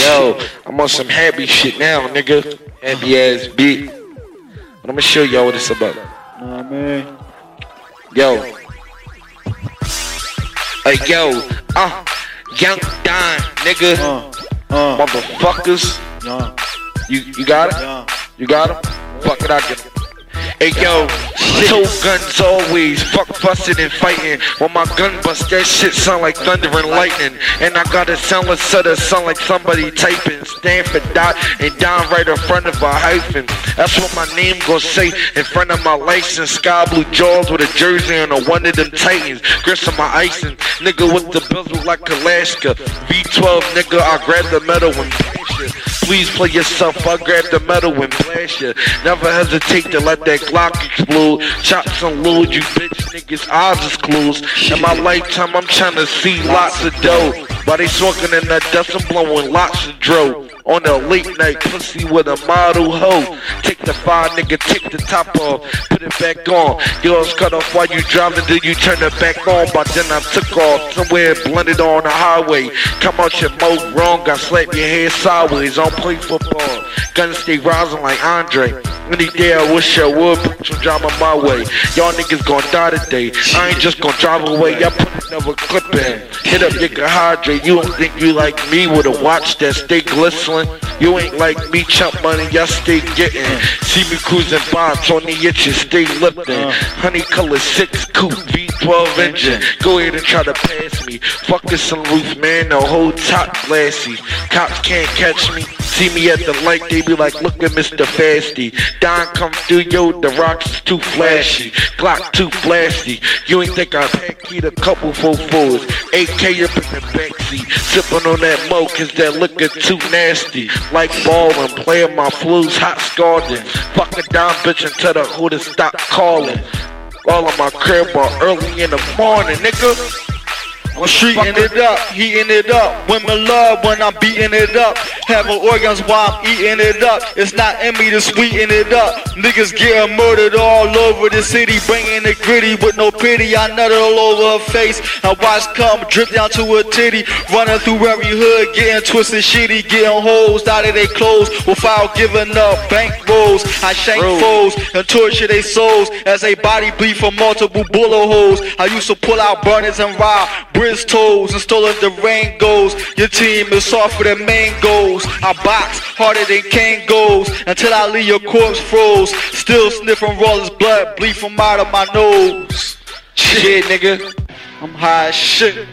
Yo, I'm on some happy shit now, nigga. Happy ass beat. But I'ma show y'all what it's about. Nah, man. Yo. Hey, yo. Uh, Young Don, nigga. Uh, uh, Motherfuckers. yeah, You you got it? You got him? Fuck it, I get him. Hey yo, two guns always, fuck fussing and fighting. When my gun bust, that shit sound like thunder and lightning. And I got a soundless of sound like somebody typing. Stand for dot and down right in front of a hyphen. That's what my name gon' say in front of my license. Sky blue jaws with a jersey and a one of them Titans. Grits on my icing, nigga with the bezel like Alaska. V12, nigga, I grab the metal and. Please play yourself, I grab the metal and blast ya. Never hesitate to let that Glock explode. Chops and load, you bitch niggas, eyes is closed. In my lifetime, I'm tryna see lots of dough. While they smoking in that dust, I'm blowing lots of dro. On a late night pussy with a model hoe. Take the fire, nigga, take the top off, put it back on. Yours cut off while you driving, then you turn it back on. But then I took off somewhere blended on the highway. Come out your mouth wrong, I slap your head sideways. Don't play football. Gonna stay rising like Andre. Any day I wish I would put some drama my way. Y'all niggas gonna die today. I ain't just gonna drive away. Y'all put another clip in. Hit up your hydrate. You don't think you like me with a watch that stay glistening? You ain't like me, chump money. Y'all stay getting. See me cruising by, Tony itches, stay lifting. Honey color six coupe V12 engine. Go ahead and try to pass me. Fuck this sunroof, man. The whole top glassy. Cops can't catch me. See me at the light, they be like, look at Mr. Fasty. Don come through, yo, the rocks too flashy. Glock too flashy. You ain't think I pack heat a couple full fours. AK up in the backseat. Sippin' on that mo, cause that liquor too nasty. Like ballin', playin' my flus, hot scalding. Fuck a down bitch and tell her who to stop calling. All of my crib are early in the morning, nigga. I'm shooting it up, heating it up. Women love when I'm beating it up. Having organs while I'm eating it up. It's not in me to sweeten it up. Niggas getting murdered all over the city, bringing the gritty with no pity. I nut it all over her face. I watch come drip down to her titty, running through every hood, getting twisted, shitty, getting hoes out of their clothes without giving up bank rolls. I shank foes and torture their souls as they body bleed from multiple bullet holes. I used to pull out burners and rob bridge toes and stolen the rain goes. Your team is softer than mangoes. I box harder than Kangos until I leave your corpse froze. Still sniffing Rollins blood bleed from out of my nose. Shit, nigga. I'm high as shit.